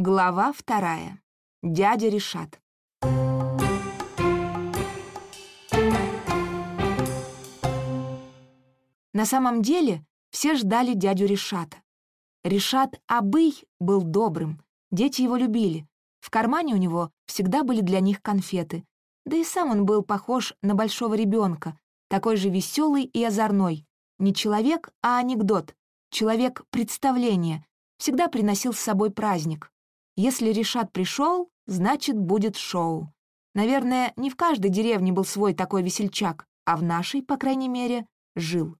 Глава вторая. Дядя Решат. На самом деле все ждали дядю Решата. Решат Абый был добрым, дети его любили. В кармане у него всегда были для них конфеты. Да и сам он был похож на большого ребенка, такой же веселый и озорной. Не человек, а анекдот. Человек представления. Всегда приносил с собой праздник. Если Решат пришел, значит, будет шоу. Наверное, не в каждой деревне был свой такой весельчак, а в нашей, по крайней мере, жил.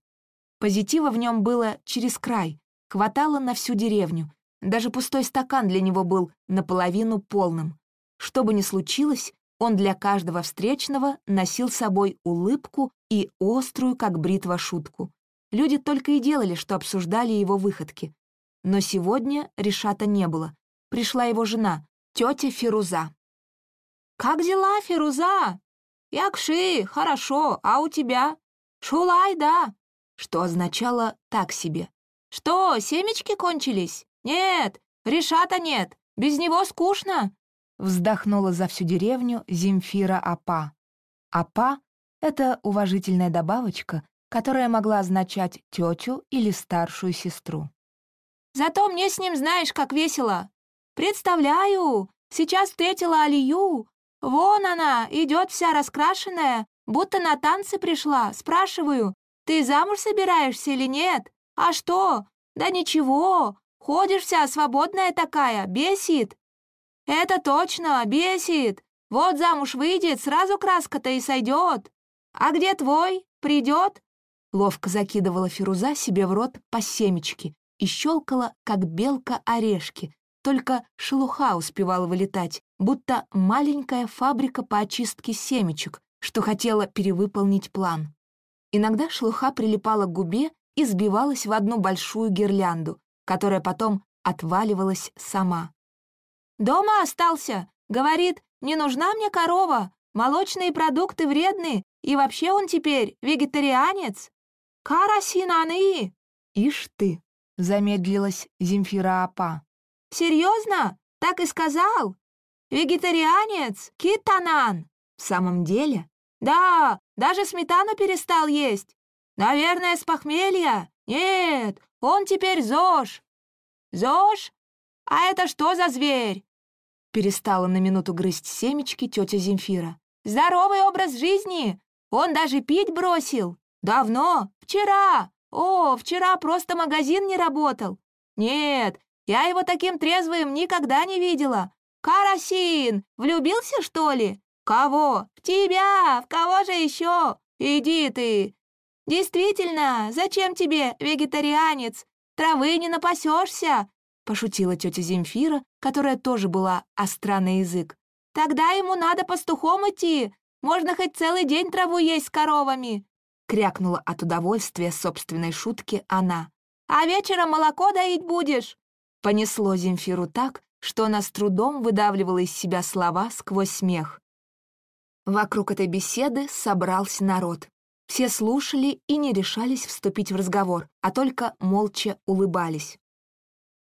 Позитива в нем было через край, хватало на всю деревню. Даже пустой стакан для него был наполовину полным. Что бы ни случилось, он для каждого встречного носил с собой улыбку и острую, как бритва, шутку. Люди только и делали, что обсуждали его выходки. Но сегодня Решата не было. Пришла его жена, тетя Фируза. «Как дела, Фируза?» «Якши, хорошо, а у тебя?» «Шулай, да», что означало «так себе». «Что, семечки кончились?» «Нет, решата нет, без него скучно», вздохнула за всю деревню Земфира Апа. Апа — это уважительная добавочка, которая могла означать тетю или старшую сестру. «Зато мне с ним знаешь, как весело. Представляю, сейчас встретила Алию. Вон она, идет вся раскрашенная, будто на танцы пришла. Спрашиваю, ты замуж собираешься или нет? А что? Да ничего. Ходишь вся свободная такая, бесит. Это точно, бесит. Вот замуж выйдет, сразу краска-то и сойдет. А где твой? Придет? Ловко закидывала Фируза себе в рот по семечке и щелкала, как белка орешки, только шелуха успевала вылетать, будто маленькая фабрика по очистке семечек, что хотела перевыполнить план. Иногда шелуха прилипала к губе и сбивалась в одну большую гирлянду, которая потом отваливалась сама. «Дома остался. Говорит, не нужна мне корова, молочные продукты вредны, и вообще он теперь вегетарианец. Карасинаны!» «Ишь ты!» — замедлилась Земфира Апа. «Серьезно? Так и сказал? Вегетарианец? Китанан!» «В самом деле?» «Да, даже сметану перестал есть. Наверное, с похмелья. Нет, он теперь ЗОЖ». «ЗОЖ? А это что за зверь?» Перестала на минуту грызть семечки тетя Земфира. «Здоровый образ жизни! Он даже пить бросил! Давно! Вчера! О, вчера просто магазин не работал! Нет, я его таким трезвым никогда не видела! Карасин! Влюбился, что ли? «Кого? В тебя! В кого же еще? Иди ты!» «Действительно, зачем тебе, вегетарианец? Травы не напасешься!» — пошутила тетя Земфира, которая тоже была остра на язык. «Тогда ему надо пастухом идти. Можно хоть целый день траву есть с коровами!» — крякнула от удовольствия собственной шутки она. «А вечером молоко доить будешь?» Понесло Земфиру так, что она с трудом выдавливала из себя слова сквозь смех. Вокруг этой беседы собрался народ. Все слушали и не решались вступить в разговор, а только молча улыбались.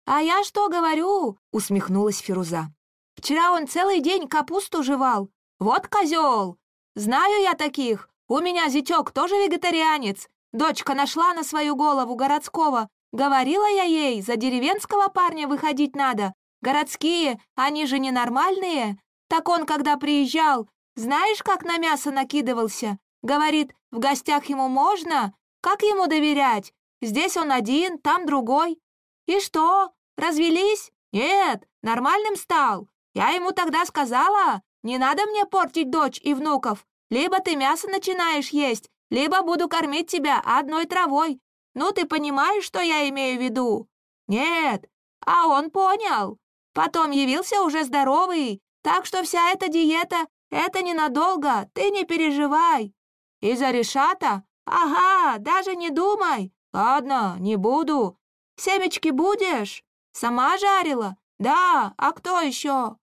«А я что говорю?» — усмехнулась Фируза. «Вчера он целый день капусту жевал. Вот козел! Знаю я таких. У меня зятек тоже вегетарианец. Дочка нашла на свою голову городского. Говорила я ей, за деревенского парня выходить надо. Городские, они же ненормальные. Так он, когда приезжал, знаешь, как на мясо накидывался? Говорит, в гостях ему можно? Как ему доверять? Здесь он один, там другой. И что, развелись? Нет, нормальным стал. Я ему тогда сказала, не надо мне портить дочь и внуков. Либо ты мясо начинаешь есть, либо буду кормить тебя одной травой. Ну, ты понимаешь, что я имею в виду? Нет, а он понял. Потом явился уже здоровый, так что вся эта диета это ненадолго, ты не переживай. Из-за решата? Ага, даже не думай. Ладно, не буду. Семечки будешь? Сама жарила? Да, а кто еще?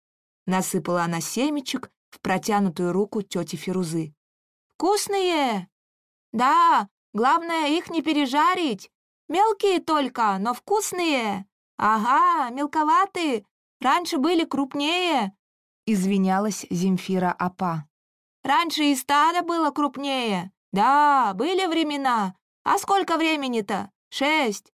Насыпала она семечек в протянутую руку тети Фирузы. Вкусные? Да, главное их не пережарить. Мелкие только, но вкусные. Ага, мелковатые. Раньше были крупнее», — извинялась Земфира Апа. «Раньше и стадо было крупнее. Да, были времена. А сколько времени-то? Шесть.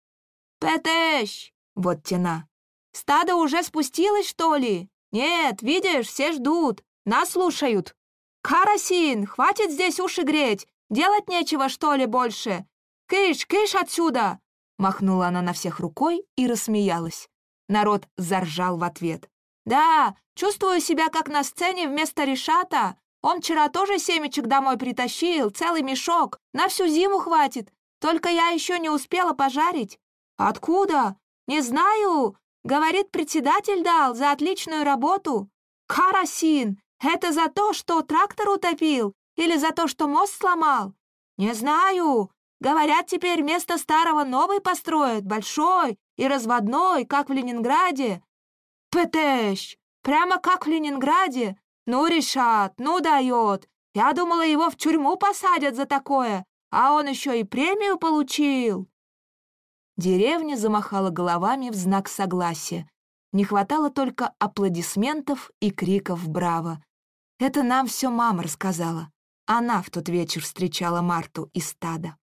Петещ!» Вот тена. «Стадо уже спустилось, что ли? Нет, видишь, все ждут. Нас слушают. Карасин, хватит здесь уши греть. Делать нечего, что ли, больше? Кыш, кыш отсюда!» Махнула она на всех рукой и рассмеялась. Народ заржал в ответ. «Да, чувствую себя как на сцене вместо Решата. Он вчера тоже семечек домой притащил, целый мешок. На всю зиму хватит. Только я еще не успела пожарить». «Откуда?» «Не знаю. Говорит, председатель дал за отличную работу. Карасин, это за то, что трактор утопил или за то, что мост сломал? Не знаю. Говорят, теперь вместо старого новый построят, большой и разводной, как в Ленинграде. Петещ, прямо как в Ленинграде. Ну, решат, ну дает. Я думала, его в тюрьму посадят за такое, а он еще и премию получил. Деревня замахала головами в знак согласия. Не хватало только аплодисментов и криков «Браво!». Это нам все мама рассказала. Она в тот вечер встречала Марту из стада.